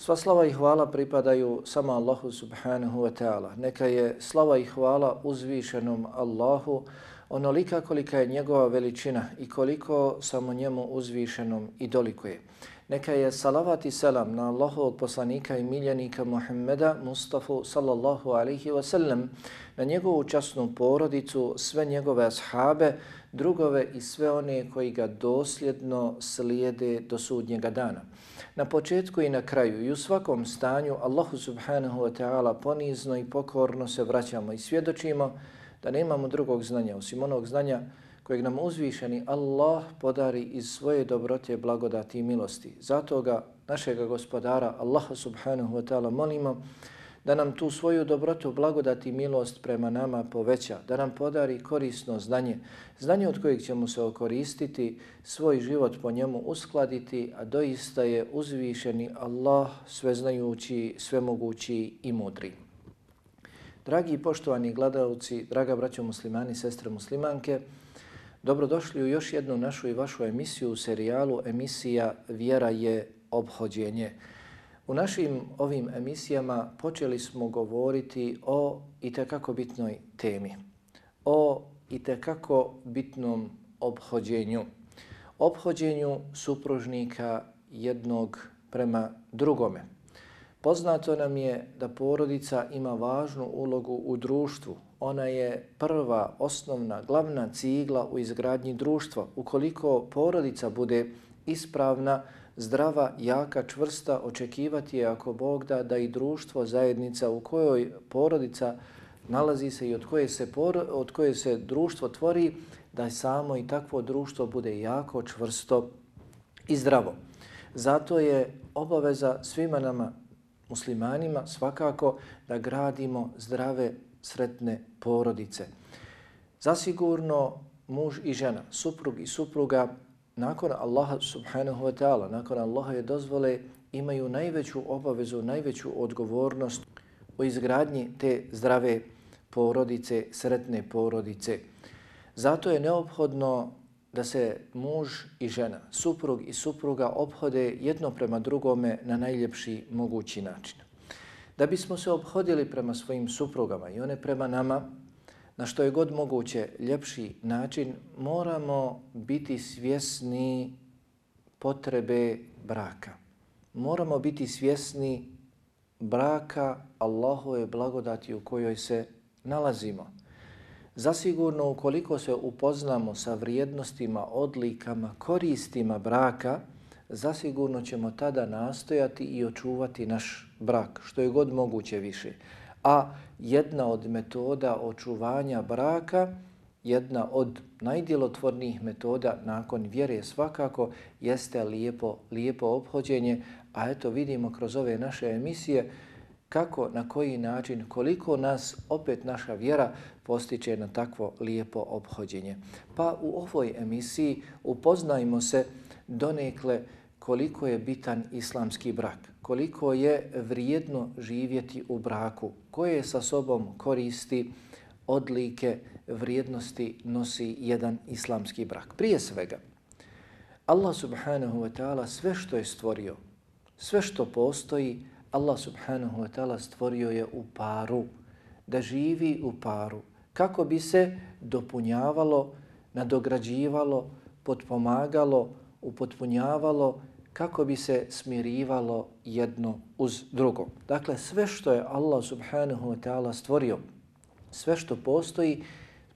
Sva slava i hvala pripadaju samo Allahu subhanahu wa ta'ala. Neka je slava i hvala uzvišenom Allahu onolika kolika je njegova veličina i koliko samo njemu uzvišenom i dolikuje. Neka je salavat i selam na Allahovog poslanika i miljenika Muhammeda Mustafa sallallahu alaihi wa sallam, na njegovu časnu porodicu, sve njegove ashabe, drugove i sve one koji ga dosljedno slijede do sudnjega dana. Na početku i na kraju i u svakom stanju Allahu subhanahu wa ta'ala ponizno i pokorno se vraćamo i svjedočimo da nemamo drugog znanja osim onog znanja kojeg nam uzvišeni Allah podari iz svoje dobrote, blagodati i milosti. Zato ga, našega gospodara, Allaha subhanahu wa ta'ala, molimo da nam tu svoju dobrotu, blagodati i milost prema nama poveća, da nam podari korisno znanje, znanje od kojeg ćemo se okoristiti, svoj život po njemu uskladiti, a doista je uzvišeni Allah, sveznajući, svemogući i mudri. Dragi i poštovani gledalci, draga braćo muslimani, sestre muslimanke, Dobrodošli u još jednu našu i vašu emisiju u serijalu emisija Vjera je obhođenje. U našim ovim emisijama počeli smo govoriti o itekako bitnoj temi, o itekako bitnom obhođenju. Obhođenju supružnika jednog prema drugome. Poznato nam je da porodica ima važnu ulogu u društvu, ona je prva, osnovna, glavna cigla u izgradnji društva. Ukoliko porodica bude ispravna, zdrava, jaka, čvrsta, očekivati je ako Bog da da i društvo, zajednica u kojoj porodica nalazi se i od koje se, por, od koje se društvo tvori, da samo i takvo društvo bude jako, čvrsto i zdravo. Zato je obaveza svima nama muslimanima svakako da gradimo zdrave sretne porodice. Zasigurno muž i žena, suprug i supruga, nakon Allaha subhanahu wa ta'ala, nakon Allaha je dozvole, imaju najveću obavezu, najveću odgovornost u izgradnji te zdrave porodice, sretne porodice. Zato je neophodno da se muž i žena, suprug i supruga obhode jedno prema drugome na najljepši mogući način da bismo se obhodili prema svojim suprugama i one prema nama, na što je god moguće ljepši način, moramo biti svjesni potrebe braka. Moramo biti svjesni braka Allahove blagodati u kojoj se nalazimo. Zasigurno, ukoliko se upoznamo sa vrijednostima, odlikama, koristima braka, zasigurno ćemo tada nastojati i očuvati naš brak, što je god moguće više. A jedna od metoda očuvanja braka, jedna od najdjelotvornijih metoda nakon vjere svakako, jeste lijepo, lijepo obhođenje. A eto vidimo kroz ove naše emisije kako, na koji način, koliko nas opet naša vjera postiče na takvo lijepo obhođenje. Pa u ovoj emisiji upoznajmo se donekle koliko je bitan islamski brak, koliko je vrijedno živjeti u braku, koje sa sobom koristi odlike vrijednosti nosi jedan islamski brak. Prije svega, Allah subhanahu wa ta'ala sve što je stvorio, sve što postoji, Allah subhanahu wa ta'ala stvorio je u paru, da živi u paru, kako bi se dopunjavalo, nadograđivalo, potpomagalo, upotpunjavalo kako bi se smirivalo jedno uz drugo. Dakle, sve što je Allah subhanahu wa ta'ala stvorio, sve što postoji,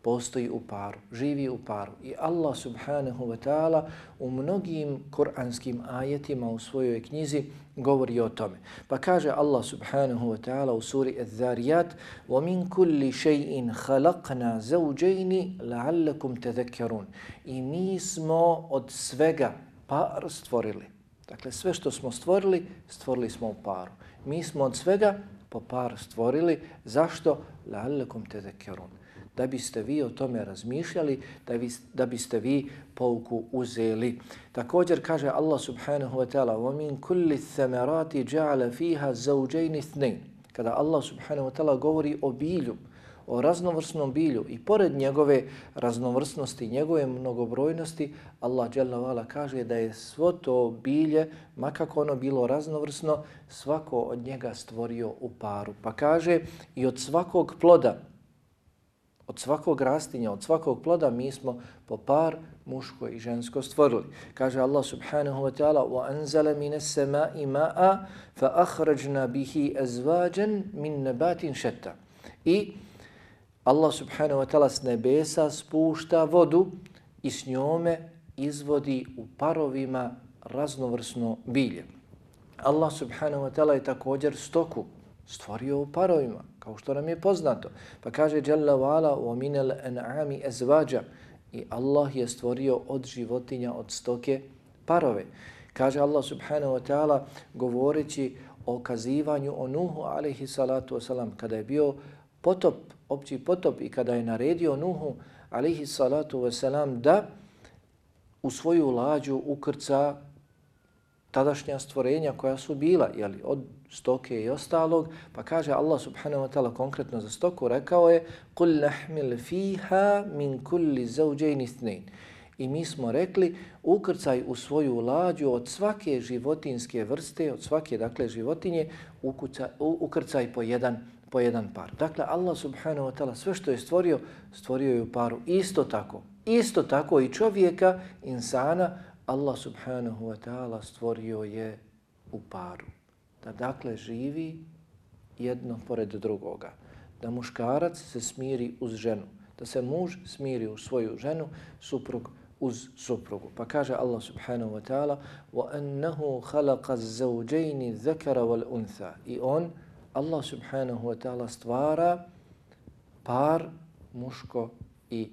postoji u paru, živi u paru. I Allah subhanahu wa ta'ala u mnogim kuranskim ajetima u svojoj knjizi govori o tome. Pa kaže Allah subhanahu wa ta'ala u suri Az-Zariyat وَمِن كُلِّ شَيْءٍ خَلَقْنَا زَوْجَيْنِ لَعَلَّكُمْ تَذَكَّرُونَ I mi smo od svega par stvorili. Dakle, sve što smo stvorili, stvorili smo u paru. Mi smo od svega po par stvorili. Zašto? La'allakum tadhakkarun. da biste vi o tome razmišljali, da, bi, da biste vi pouku uzeli. Također kaže Allah subhanahu wa ta'ala وَمِنْ كُلِّ الثَّمَرَاتِ جَعَلَ فِيهَا زَوْجَيْنِ اثْنَيْنِ Kada Allah subhanahu wa ta'ala govori o bilju, o raznovrsnom bilju i pored njegove raznovrsnosti, njegove mnogobrojnosti, Allah dželle kaže da je svo to bilje, makako ono bilo raznovrsno, svako od njega stvorio u paru. Pa kaže i od svakog ploda, od svakog rastinja, od svakog ploda mi smo po par muško i žensko stvorili. Kaže Allah subhanahu wa ta'ala وَأَنْزَلَ مِنَ السَّمَاءِ مَاءً فَأَخْرَجْنَا بِهِ أَزْوَاجًا مِنْ نَبَاتٍ شَتَّ I Allah subhanahu wa ta'ala s nebesa spušta vodu i s njome izvodi u parovima raznovrsno bilje. Allah subhanahu wa ta'ala je također stoku stvorio u parovima, kao što nam je poznato. Pa kaže Jalla wa'ala u aminel en'ami ezvađa i Allah je stvorio od životinja, od stoke parove. Kaže Allah subhanahu wa ta'ala govoreći o kazivanju o Nuhu alaihi salatu wasalam kada je bio potop opći potop i kada je naredio Nuhu alaihi salatu wasalam da u svoju lađu ukrca tadašnja stvorenja koja su bila jeli, od stoke i ostalog, pa kaže Allah subhanahu wa ta'ala konkretno za stoku, rekao je قُلْ نَحْمِلْ فِيهَا مِنْ كُلِّ زَوْجَيْنِ اثْنَيْنِ I mi smo rekli, ukrcaj u svoju lađu od svake životinske vrste, od svake dakle životinje, ukuca, ukrcaj po jedan po jedan par. Dakle, Allah subhanahu wa ta'ala sve što je stvorio, stvorio je u paru. Isto tako, isto tako i čovjeka, insana, Allah subhanahu wa ta'ala stvorio je u paru. Da dakle živi jedno pored drugoga. Da muškarac se smiri uz ženu. Da se muž smiri u svoju ženu, suprug uz suprugu. Pa kaže Allah subhanahu wa ta'ala وَأَنَّهُ خَلَقَ الزَّوْجَيْنِ ذَكَرَ وَالْأُنْثَى I on, Allah subhanahu wa ta'ala stvara par muško i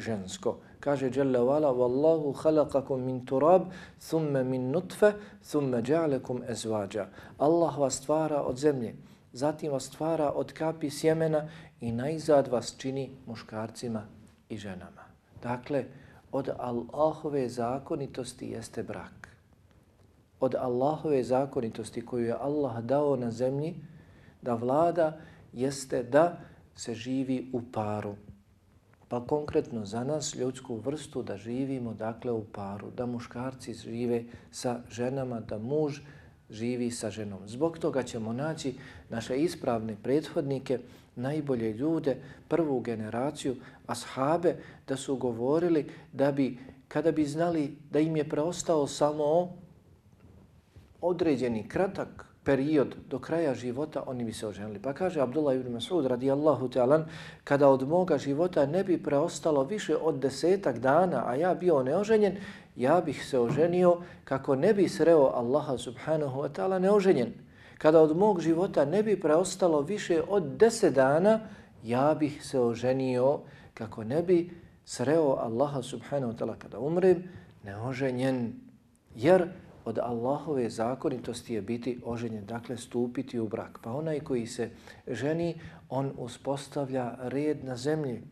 žensko. Kaže Jalla wala, Wallahu khalaqakum min turab, thumma min nutfe, thumma ja'alakum ezvađa. Allah vas stvara od zemlje, zatim vas stvara od kapi sjemena i najzad vas čini muškarcima i ženama. Dakle, od Allahove zakonitosti jeste brak. Od Allahove zakonitosti koju je Allah dao na zemlji, da vlada jeste da se živi u paru. Pa konkretno za nas, ljudsku vrstu, da živimo dakle u paru, da muškarci žive sa ženama, da muž živi sa ženom. Zbog toga ćemo naći naše ispravne prethodnike, najbolje ljude, prvu generaciju, ashabe, da su govorili da bi, kada bi znali da im je preostao samo određeni kratak period do kraja života, oni bi se oženili. Pa kaže Abdullah ibn Mas'ud radijallahu ta'ala, kada od moga života ne bi preostalo više od desetak dana, a ja bio neoženjen, ja bih se oženio kako ne bi sreo Allaha subhanahu wa ta'ala neoženjen. Kada od mog života ne bi preostalo više od deset dana, ja bih se oženio kako ne bi sreo Allaha subhanahu wa ta'ala kada umrem neoženjen. Jer od Allahove zakonitosti je biti oženjen, dakle stupiti u brak. Pa onaj koji se ženi, on uspostavlja red na zemlji.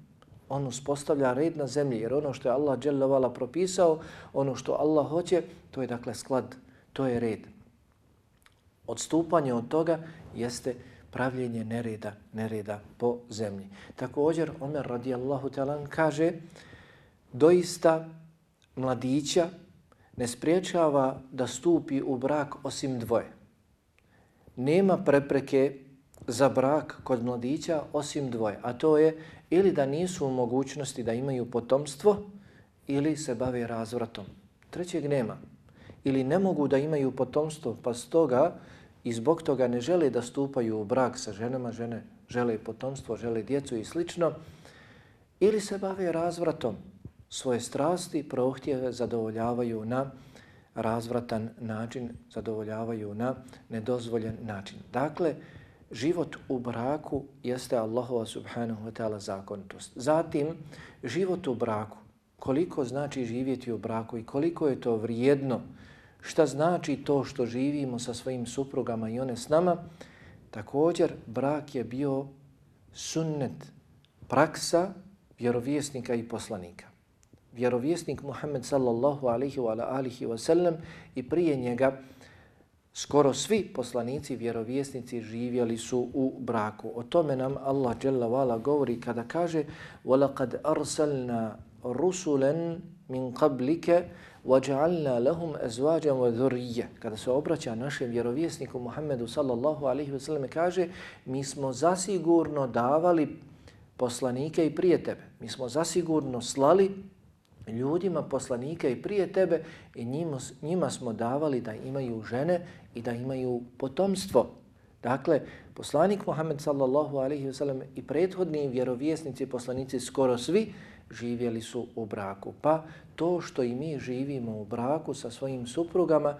On uspostavlja red na zemlji, jer ono što je Allah dželjavala propisao, ono što Allah hoće, to je dakle sklad, to je red. Odstupanje od toga jeste pravljenje nereda, nereda po zemlji. Također, Omer radijallahu talan kaže, doista mladića ne spriječava da stupi u brak osim dvoje. Nema prepreke za brak kod mladića osim dvoje, a to je ili da nisu u mogućnosti da imaju potomstvo ili se bave razvratom. Trećeg nema. Ili ne mogu da imaju potomstvo, pa stoga i zbog toga ne žele da stupaju u brak sa ženama, žene žele potomstvo, žele djecu i slično, ili se bave razvratom, svoje strasti, prohtjeve zadovoljavaju na razvratan način, zadovoljavaju na nedozvoljen način. Dakle, život u braku jeste Allahova subhanahu wa ta'ala zakonitost. Zatim, život u braku, koliko znači živjeti u braku i koliko je to vrijedno, šta znači to što živimo sa svojim suprugama i one s nama, također brak je bio sunnet, praksa vjerovjesnika i poslanika Vjerovjesnik Muhammed sallallahu alaihi wa alihi wa sallam i prije njega skoro svi poslanici vjerovjesnici živjeli su u braku. O tome nam Allah dželle vala govori kada kaže: "Walaqad arsalna rusulan min qablika وَجَعَلْنَا لَهُمْ أَزْوَاجًا وَذُرِّيَّ Kada se obraća našem vjerovjesniku Muhammedu sallallahu alaihi wa sallam kaže mi smo zasigurno davali poslanike i prije tebe. Mi smo zasigurno slali ljudima poslanike i prije tebe i njima, njima smo davali da imaju žene i da imaju potomstvo. Dakle, poslanik Muhammed sallallahu alaihi wa sallam i prethodni vjerovjesnici poslanici skoro svi živjeli su u braku. Pa to što i mi živimo u braku sa svojim suprugama,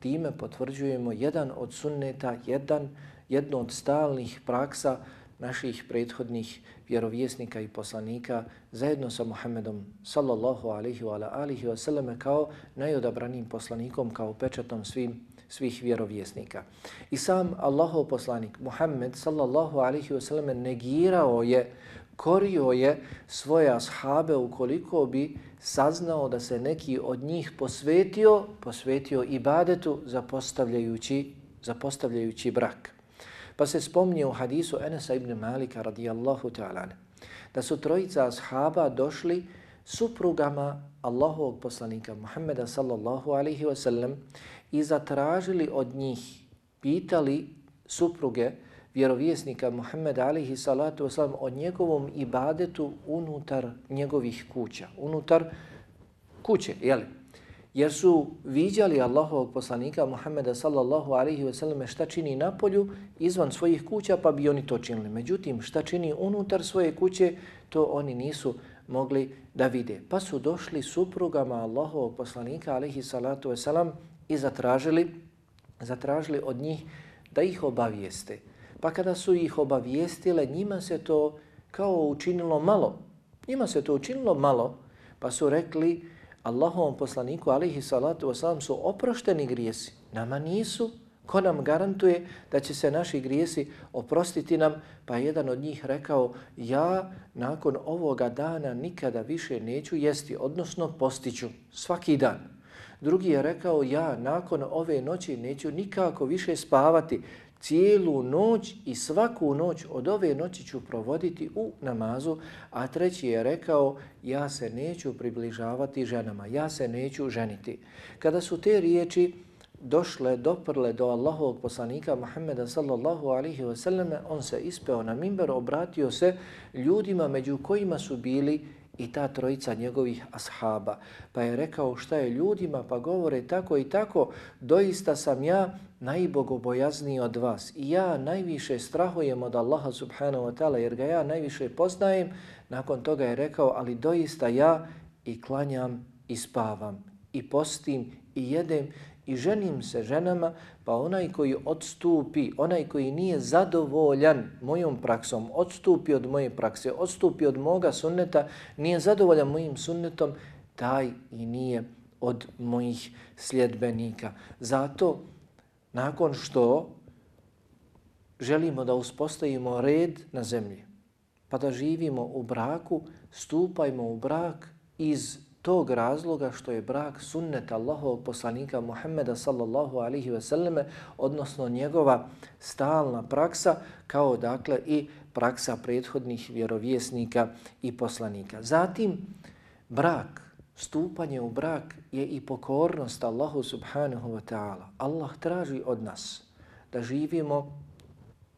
time potvrđujemo jedan od sunneta, jedan, jedno od stalnih praksa naših prethodnih vjerovjesnika i poslanika zajedno sa Muhammedom sallallahu alaihi wa alihi wa sallam kao najodabranim poslanikom, kao pečatom svim svih vjerovjesnika. I sam Allahov poslanik Muhammed sallallahu alaihi wa sallam negirao je korio je svoje ashabe ukoliko bi saznao da se neki od njih posvetio, posvetio ibadetu zapostavljajući, zapostavljajući brak. Pa se spomnije u hadisu Enesa ibn Malika radijallahu ta'ala da su trojica ashaba došli suprugama Allahovog poslanika Muhammeda sallallahu alaihi wa sallam i zatražili od njih, pitali supruge, vjerovjesnika Muhammeda alaihi salatu wasallam o njegovom ibadetu unutar njegovih kuća, unutar kuće, jeli? Jer su viđali Allahovog poslanika Muhammeda sallallahu alaihi ve selleme šta čini na polju izvan svojih kuća pa bi oni to činili. Međutim, šta čini unutar svoje kuće, to oni nisu mogli da vide. Pa su došli suprugama Allahovog poslanika alaihi salatu selam i zatražili, zatražili od njih da ih obavijeste. Pa kada su ih obavijestile, njima se to kao učinilo malo. Njima se to učinilo malo, pa su rekli Allahovom poslaniku, alihi salatu wasalam, su oprošteni grijesi. Nama nisu. Ko nam garantuje da će se naši grijesi oprostiti nam? Pa jedan od njih rekao, ja nakon ovoga dana nikada više neću jesti, odnosno postiću svaki dan. Drugi je rekao, ja nakon ove noći neću nikako više spavati, cijelu noć i svaku noć od ove noći ću provoditi u namazu, a treći je rekao, ja se neću približavati ženama, ja se neću ženiti. Kada su te riječi došle, doprle do Allahovog poslanika Muhammeda sallallahu alihi wasallam, on se ispeo na mimber, obratio se ljudima među kojima su bili i ta trojica njegovih ashaba. Pa je rekao šta je ljudima, pa govore tako i tako, doista sam ja najbogobojazniji od vas i ja najviše strahujem od Allaha subhanahu wa ta'ala jer ga ja najviše poznajem. Nakon toga je rekao, ali doista ja i klanjam i spavam i postim i jedem i ženim se ženama, pa onaj koji odstupi, onaj koji nije zadovoljan mojom praksom, odstupi od moje prakse, odstupi od moga sunneta, nije zadovoljan mojim sunnetom, taj i nije od mojih sljedbenika. Zato, nakon što želimo da uspostavimo red na zemlji, pa da živimo u braku, stupajmo u brak iz tog razloga što je brak sunnet Allahovog poslanika Muhammeda sallallahu alihi wasallam, odnosno njegova stalna praksa, kao dakle i praksa prethodnih vjerovjesnika i poslanika. Zatim, brak, stupanje u brak je i pokornost Allahu subhanahu wa ta'ala. Allah traži od nas da živimo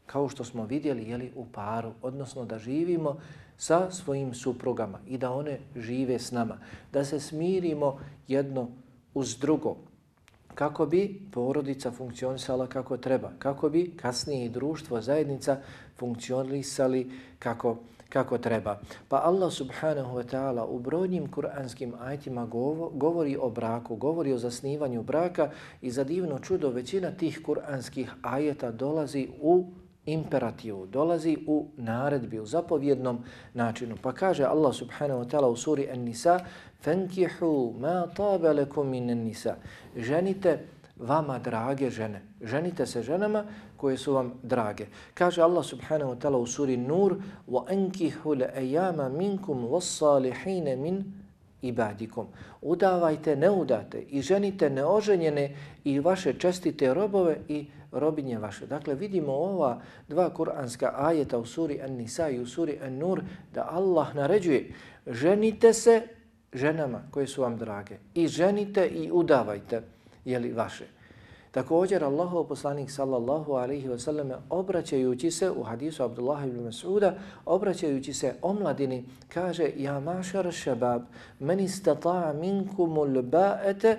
kao što smo vidjeli jeli, u paru, odnosno da živimo sa svojim suprugama i da one žive s nama. Da se smirimo jedno uz drugo kako bi porodica funkcionisala kako treba, kako bi kasnije i društvo, zajednica funkcionisali kako, kako treba. Pa Allah subhanahu wa ta'ala u brojnim kuranskim ajtima govori o braku, govori o zasnivanju braka i za divno čudo većina tih kuranskih ajeta dolazi u imperativu, dolazi u naredbi, u zapovjednom načinu. Pa kaže Allah subhanahu wa ta'ala u suri An-Nisa فَنْكِحُوا مَا طَابَ لَكُمْ مِنَ النِّسَا Ženite vama drage žene. Ženite se ženama koje su vam drage. Kaže Allah subhanahu wa ta'ala u suri Nur وَأَنْكِهُ لَأَيَامَ مِنْكُمْ وَالصَّالِحِينَ مِنْ ibadikum. Udavajte neudate i ženite neoženjene i vaše čestite robove i robinje vaše. Dakle, vidimo ova dva kuranska ajeta u suri An-Nisa i u suri An-Nur da Allah naređuje ženite se ženama koje su vam drage i ženite i udavajte jeli vaše. Također Allahov poslanik sallallahu alaihi ve selleme obraćajući se u hadisu Abdullah ibn Mas'uda, obraćajući se omladini, kaže Ja mašar šabab, men istata minkumul ba'ete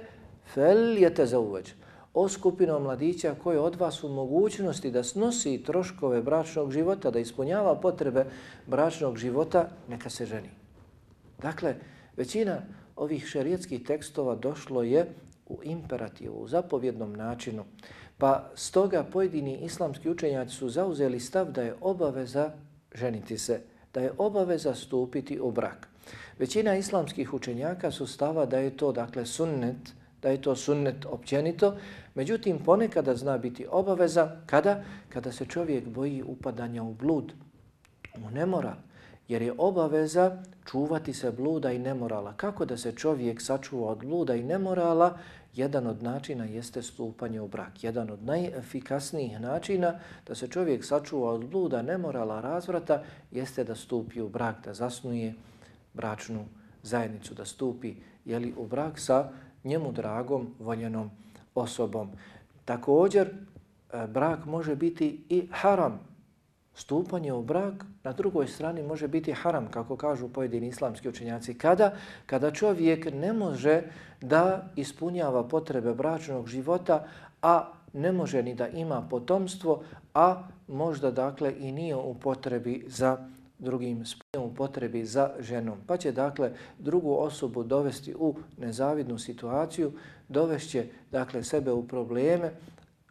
fel jete zauveđ. O skupino mladića koje od vas u mogućnosti da snosi troškove bračnog života, da ispunjava potrebe bračnog života, neka se ženi. Dakle, većina ovih šerijetskih tekstova došlo je u imperativu, u zapovjednom načinu. Pa stoga pojedini islamski učenjaci su zauzeli stav da je obaveza ženiti se, da je obaveza stupiti u brak. Većina islamskih učenjaka su stava da je to dakle sunnet, da je to sunnet općenito, međutim ponekada zna biti obaveza kada kada se čovjek boji upadanja u blud, u nemoral, jer je obaveza čuvati se bluda i nemorala. Kako da se čovjek sačuva od bluda i nemorala? Jedan od načina jeste stupanje u brak. Jedan od najefikasnijih načina da se čovjek sačuva od bluda, nemorala, razvrata jeste da stupi u brak, da zasnuje bračnu zajednicu, da stupi jeli, u brak sa njemu dragom, voljenom osobom. Također, e, brak može biti i haram, Stupanje u brak na drugoj strani može biti haram, kako kažu pojedini islamski učenjaci. Kada? Kada čovjek ne može da ispunjava potrebe bračnog života, a ne može ni da ima potomstvo, a možda dakle i nije u potrebi za drugim spoljem u potrebi za ženom. Pa će dakle drugu osobu dovesti u nezavidnu situaciju, dovešće dakle sebe u probleme,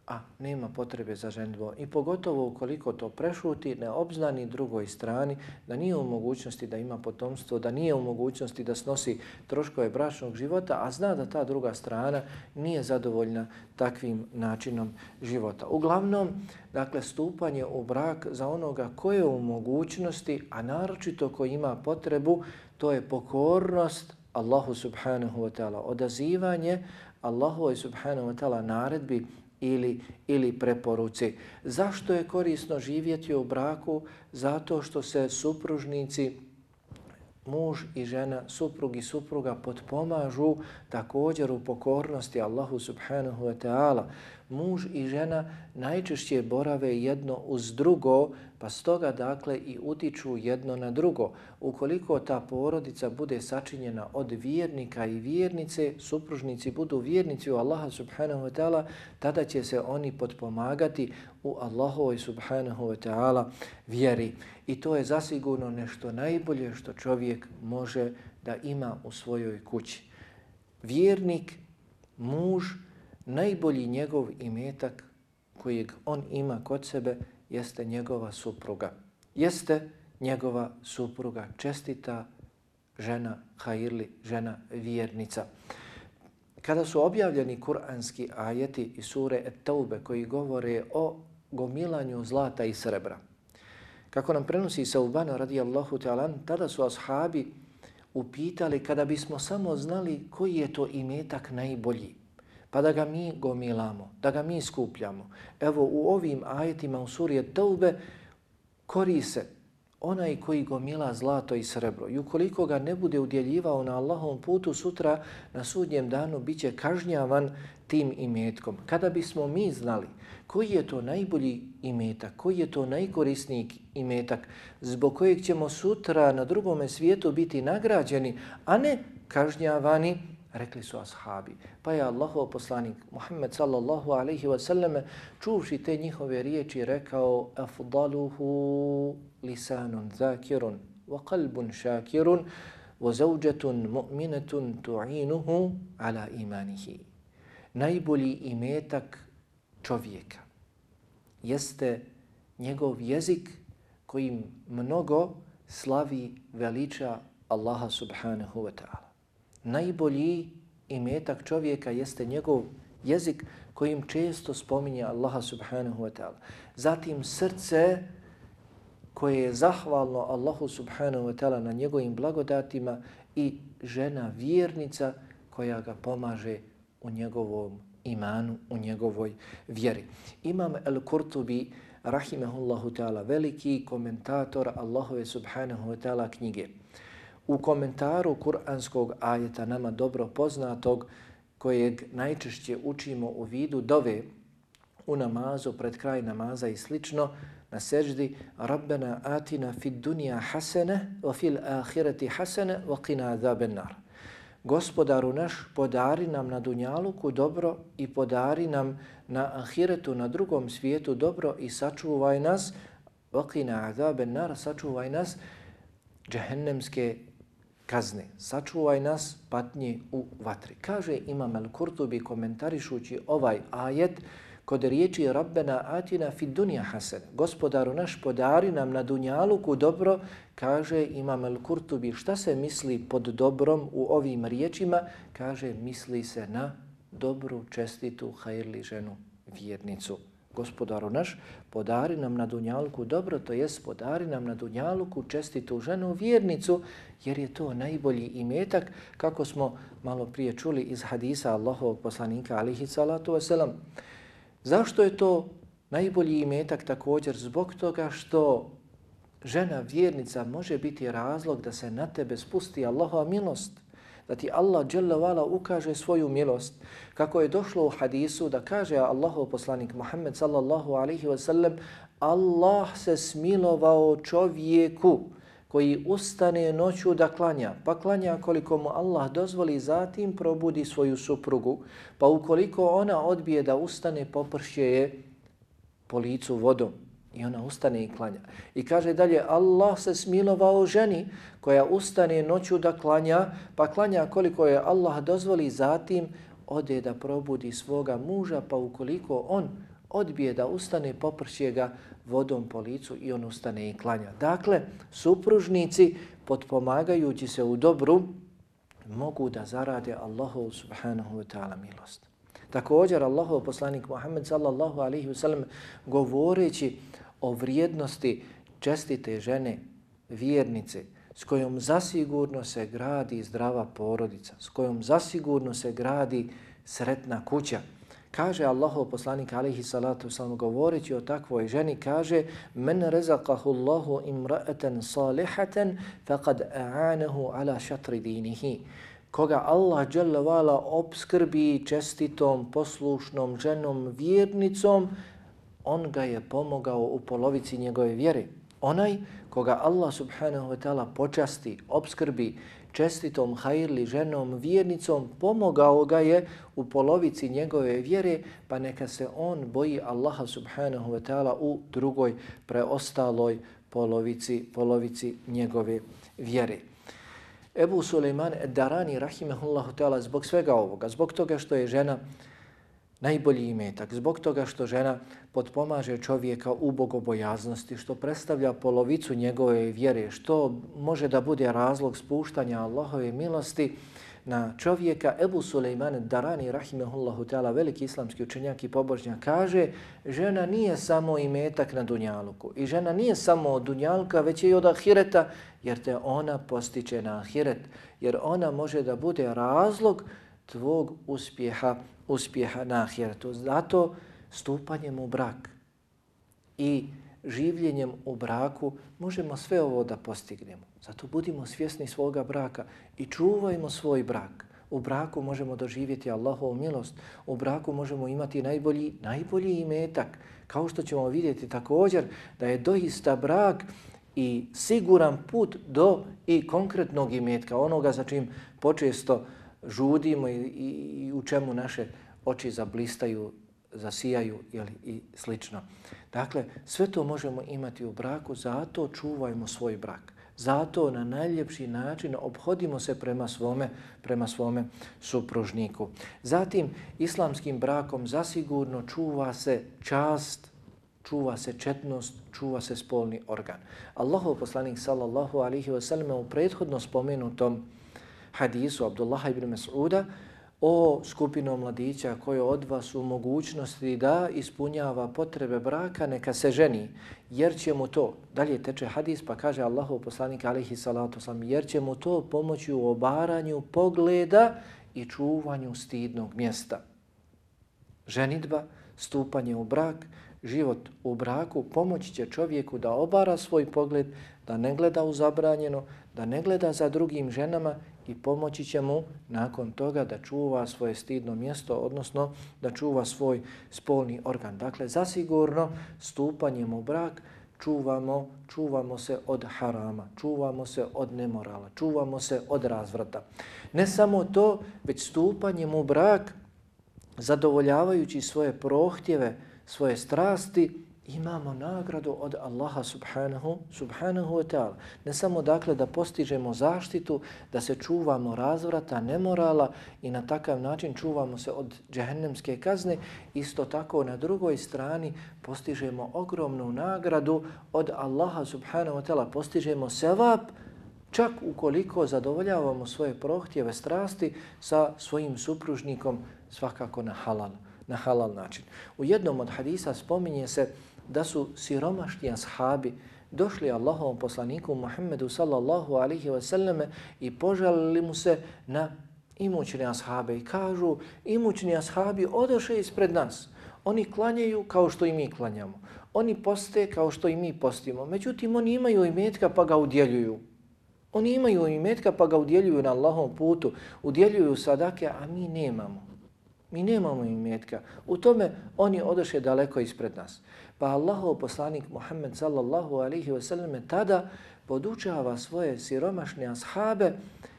a nema potrebe za ženitbom. I pogotovo ukoliko to prešuti, ne obznani drugoj strani, da nije u mogućnosti da ima potomstvo, da nije u mogućnosti da snosi troškove bračnog života, a zna da ta druga strana nije zadovoljna takvim načinom života. Uglavnom, dakle, stupanje u brak za onoga ko je u mogućnosti, a naročito ko ima potrebu, to je pokornost Allahu subhanahu wa ta'ala, odazivanje Allahovoj subhanahu wa ta'ala naredbi ili, ili preporuci. Zašto je korisno živjeti u braku? Zato što se supružnici, muž i žena, suprug i supruga potpomažu također u pokornosti Allahu subhanahu wa ta'ala muž i žena najčešće borave jedno uz drugo, pa stoga dakle i utiču jedno na drugo. Ukoliko ta porodica bude sačinjena od vjernika i vjernice, supružnici budu vjernici u Allaha subhanahu wa ta'ala, tada će se oni potpomagati u Allahovoj subhanahu wa ta'ala vjeri. I to je zasigurno nešto najbolje što čovjek može da ima u svojoj kući. Vjernik, muž, najbolji njegov imetak kojeg on ima kod sebe jeste njegova supruga. Jeste njegova supruga, čestita žena hajirli, žena vjernica. Kada su objavljeni kuranski ajeti i sure Et-Taube koji govore o gomilanju zlata i srebra, kako nam prenosi Saubana radijallahu ta'ala, tada su ashabi upitali kada bismo samo znali koji je to imetak najbolji pa da ga mi gomilamo, da ga mi skupljamo. Evo u ovim ajetima u surije Teube kori se onaj koji gomila zlato i srebro. I ukoliko ga ne bude udjeljivao na Allahovom putu sutra, na sudnjem danu bit će kažnjavan tim imetkom. Kada bismo mi znali koji je to najbolji imetak, koji je to najkorisniji imetak, zbog kojeg ćemo sutra na drugome svijetu biti nagrađeni, a ne kažnjavani, rekli su ashabi. Pa je Allahov poslanik Muhammed sallallahu alaihi wa sallame čuvši te njihove riječi rekao afdaluhu lisanun zakirun wa qalbun shakirun wa zawjatun mu'minatun tu'inuhu ala imanihi. Najbolji imetak čovjeka jeste njegov jezik kojim mnogo slavi veliča Allaha subhanahu wa ta'ala najbolji imetak čovjeka jeste njegov jezik kojim često spominje Allaha subhanahu wa ta'ala. Zatim srce koje je zahvalno Allahu subhanahu wa ta'ala na njegovim blagodatima i žena vjernica koja ga pomaže u njegovom imanu, u njegovoj vjeri. Imam El-Kurtubi, rahimehullahu ta'ala, veliki komentator Allahove subhanahu wa ta'ala knjige. U komentaru kuranskog ajeta nama dobro poznatog, kojeg najčešće učimo u vidu dove u namazu, pred kraj namaza i slično, na seždi Rabbena atina fid dunja hasene wa fil ahireti hasene wa qina azaben nar. Gospodaru naš, podari nam na dunjaluku dobro i podari nam na ahiretu, na drugom svijetu dobro i sačuvaj nas, wa qina azaben nar, sačuvaj nas džehennemske kazne. Sačuvaj nas patnje u vatri. Kaže Imam Al-Kurtubi komentarišući ovaj ajet kod riječi Rabbena atina fi dunja hasen. Gospodaru naš podari nam na dunjaluku dobro, kaže Imam Al-Kurtubi šta se misli pod dobrom u ovim riječima? Kaže misli se na dobru, čestitu, hajrli ženu, vjernicu gospodaru naš, podari nam na dunjalku dobro, to jest podari nam na dunjalku čestitu ženu vjernicu, jer je to najbolji imetak, kako smo malo prije čuli iz hadisa Allahovog poslanika alihi salatu wasalam. Zašto je to najbolji imetak također? Zbog toga što žena vjernica može biti razlog da se na tebe spusti Allahova milost da ti Allah dželle ukaže svoju milost. Kako je došlo u hadisu da kaže Allahov poslanik Muhammed sallallahu alaihi ve sellem Allah se smilovao čovjeku koji ustane noću da klanja, pa klanja koliko mu Allah dozvoli, zatim probudi svoju suprugu, pa ukoliko ona odbije da ustane, popršće je po licu vodom. I ona ustane i klanja. I kaže dalje, Allah se smilovao ženi koja ustane noću da klanja, pa klanja koliko je Allah dozvoli, zatim ode da probudi svoga muža, pa ukoliko on odbije da ustane, popršje ga vodom po licu i on ustane i klanja. Dakle, supružnici, potpomagajući se u dobru, mogu da zarade Allahu subhanahu wa ta'ala milost. Također, Allahov poslanik Muhammed sallallahu alaihi wa sallam govoreći o vrijednosti čestite žene, vjernice, s kojom zasigurno se gradi zdrava porodica, s kojom zasigurno se gradi sretna kuća. Kaže Allahov poslanik alaihi salatu salam govoreći o takvoj ženi, kaže Men rezakahu Allahu imra'atan salihatan faqad a'anahu ala šatri dinihi. Koga Allah dželle vala obskrbi čestitom, poslušnom ženom, vjernicom, on ga je pomogao u polovici njegove vjere. Onaj koga Allah subhanahu wa ta'ala počasti, obskrbi čestitom, hajrli, ženom, vjernicom, pomogao ga je u polovici njegove vjere, pa neka se on boji Allaha subhanahu wa ta'ala u drugoj preostaloj polovici, polovici njegove vjere. Ebu Suleiman Darani, rahimahullahu ta'ala, zbog svega ovoga, zbog toga što je žena najbolji imetak, zbog toga što žena potpomaže čovjeka u bogobojaznosti, što predstavlja polovicu njegove vjere, što može da bude razlog spuštanja Allahove milosti na čovjeka. Ebu Suleiman Darani, rahimahullahu ta'ala, veliki islamski učenjak i pobožnja, kaže žena nije samo imetak na dunjaluku i žena nije samo od dunjalka, već je i od ahireta, jer te ona postiče na ahiret, jer ona može da bude razlog tvog uspjeha uspjeha na ahiretu. Zato stupanjem u brak i življenjem u braku možemo sve ovo da postignemo. Zato budimo svjesni svoga braka i čuvajmo svoj brak. U braku možemo doživjeti Allahovu milost. U braku možemo imati najbolji, najbolji imetak. Kao što ćemo vidjeti također da je doista brak i siguran put do i konkretnog imetka. Onoga za čim počesto žudimo i, i, i u čemu naše oči zablistaju, zasijaju jeli, i slično. Dakle, sve to možemo imati u braku, zato čuvajmo svoj brak. Zato na najljepši način obhodimo se prema svome, prema svome supružniku. Zatim, islamskim brakom zasigurno čuva se čast, čuva se četnost, čuva se spolni organ. Allahov poslanik sallallahu alihi wasallam u prethodno spomenutom hadisu Abdullah ibn Mas'uda o skupino mladića koje od vas u mogućnosti da ispunjava potrebe braka, neka se ženi, jer će mu to, dalje teče hadis pa kaže Allahov poslanik alaihi salatu sam, jer će mu to pomoći u obaranju pogleda i čuvanju stidnog mjesta. Ženitba, stupanje u brak, život u braku pomoći će čovjeku da obara svoj pogled, da ne gleda u zabranjeno, da ne gleda za drugim ženama i pomoći će mu nakon toga da čuva svoje stidno mjesto, odnosno da čuva svoj spolni organ. Dakle, zasigurno stupanjem u brak čuvamo, čuvamo se od harama, čuvamo se od nemorala, čuvamo se od razvrata. Ne samo to, već stupanjem u brak, zadovoljavajući svoje prohtjeve, svoje strasti, imamo nagradu od Allaha subhanahu, subhanahu wa ta'ala. Ne samo dakle da postižemo zaštitu, da se čuvamo razvrata, nemorala i na takav način čuvamo se od džehennemske kazne, isto tako na drugoj strani postižemo ogromnu nagradu od Allaha subhanahu wa ta'ala. Postižemo sevap čak ukoliko zadovoljavamo svoje prohtjeve strasti sa svojim supružnikom svakako na halal, na halal način. U jednom od hadisa spominje se da su siromašni ashabi došli Allahovom poslaniku Muhammedu sallallahu alihi wasallame i požalili mu se na imućne ashabe i kažu imućni ashabi odoše ispred nas. Oni klanjaju kao što i mi klanjamo. Oni poste kao što i mi postimo. Međutim, oni imaju imetka pa ga udjeljuju. Oni imaju imetka pa ga udjeljuju na Allahom putu. Udjeljuju sadake, a mi nemamo. Mi nemamo imetka. U tome oni odoše daleko ispred nas. Pa Allahov poslanik Muhammed sallallahu alaihi ve selleme tada podučava svoje siromašne ashabe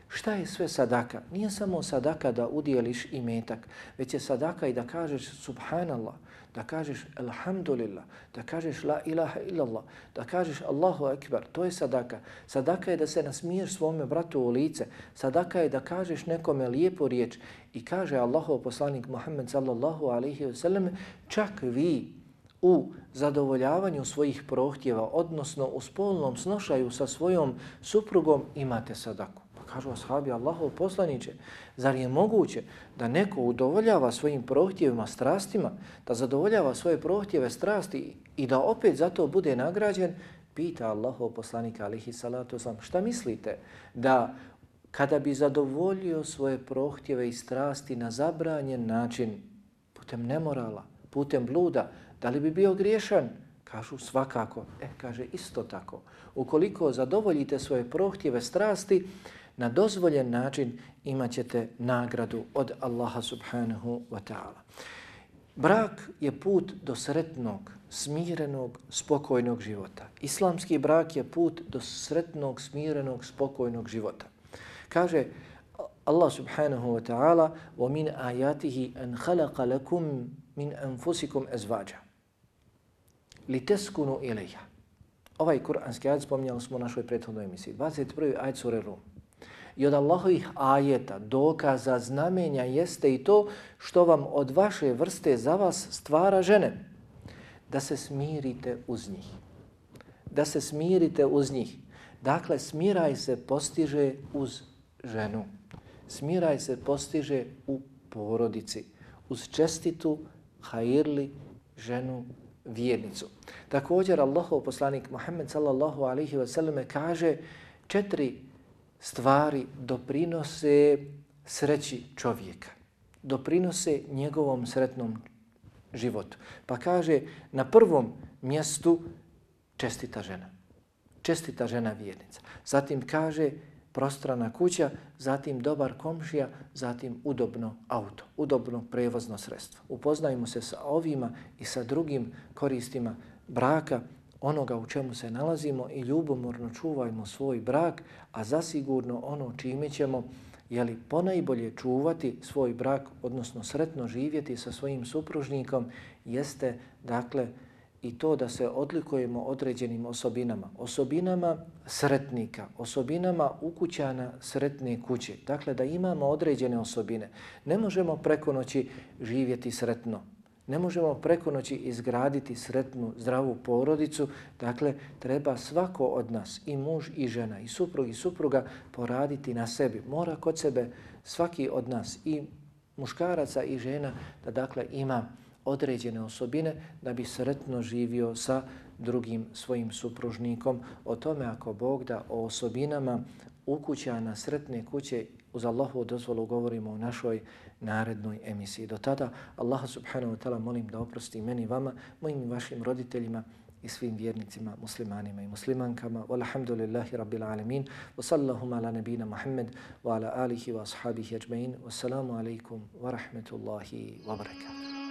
šta je sve sadaka. Nije samo sadaka da udjeliš imetak, već je sadaka i da kažeš subhanallah, da kažeš alhamdulillah, da kažeš la ilaha illallah, da kažeš Allahu akbar. To je sadaka. Sadaka je da se nasmiješ svome bratu u lice. Sadaka je da kažeš nekome lijepu riječ. I kaže Allahov poslanik Muhammed sallallahu alaihi ve sellem, čak vi u zadovoljavanju svojih prohtjeva, odnosno u spolnom snošaju sa svojom suprugom, imate sadaku. Pa kažu ashabi Allahov poslaniće, zar je moguće da neko udovoljava svojim prohtjevima, strastima, da zadovoljava svoje prohtjeve, strasti i da opet zato bude nagrađen? Pita Allahov poslanika alihi salatu sam, šta mislite da kada bi zadovoljio svoje prohtjeve i strasti na zabranjen način, putem nemorala, putem bluda, Da li bi bio griješan? Kažu svakako. E, kaže isto tako. Ukoliko zadovoljite svoje prohtjeve strasti, na dozvoljen način imat ćete nagradu od Allaha subhanahu wa ta'ala. Brak je put do sretnog, smirenog, spokojnog života. Islamski brak je put do sretnog, smirenog, spokojnog života. Kaže Allah subhanahu wa ta'ala وَمِنْ آيَاتِهِ أَنْ خَلَقَ لَكُمْ مِنْ أَنْفُسِكُمْ أَزْوَاجًا li teskunu ilija. Ovaj kuranski ajet spominjali smo u našoj prethodnoj emisiji. 21. ajet sura Rum. I od Allahovih ajeta, dokaza, znamenja jeste i to što vam od vaše vrste za vas stvara žene. Da se smirite uz njih. Da se smirite uz njih. Dakle, smiraj se postiže uz ženu. Smiraj se postiže u porodici. Uz čestitu, hajirli, ženu vjernicu. Također Allahov poslanik Muhammed sallallahu alaihi wasallam kaže četiri stvari doprinose sreći čovjeka. Doprinose njegovom sretnom životu. Pa kaže na prvom mjestu čestita žena. Čestita žena vjernica. Zatim kaže prostrana kuća, zatim dobar komšija, zatim udobno auto, udobno prevozno sredstvo. Upoznajmo se sa ovima i sa drugim koristima braka, onoga u čemu se nalazimo i ljubomorno čuvajmo svoj brak, a zasigurno ono čime ćemo jeli, ponajbolje čuvati svoj brak, odnosno sretno živjeti sa svojim supružnikom, jeste dakle i to da se odlikujemo određenim osobinama. Osobinama sretnika, osobinama ukućana sretne kuće. Dakle, da imamo određene osobine. Ne možemo preko noći živjeti sretno. Ne možemo preko noći izgraditi sretnu, zdravu porodicu. Dakle, treba svako od nas, i muž i žena, i suprug i supruga, poraditi na sebi. Mora kod sebe svaki od nas i muškaraca i žena da dakle ima određene osobine da bi sretno živio sa drugim svojim supružnikom. O tome ako Bog da o osobinama ukućana sretne kuće uz Allahu dozvolu govorimo u našoj narednoj emisiji. Do tada Allah subhanahu wa ta'ala molim da oprosti meni vama, mojim i vašim roditeljima i svim vjernicima, muslimanima i muslimankama. Walhamdulillahi rabbil alemin. Wa sallahu ala nabina Muhammad wa ala alihi wa ashabihi ajmain. Wassalamu alaikum wa rahmetullahi wa barakatuh.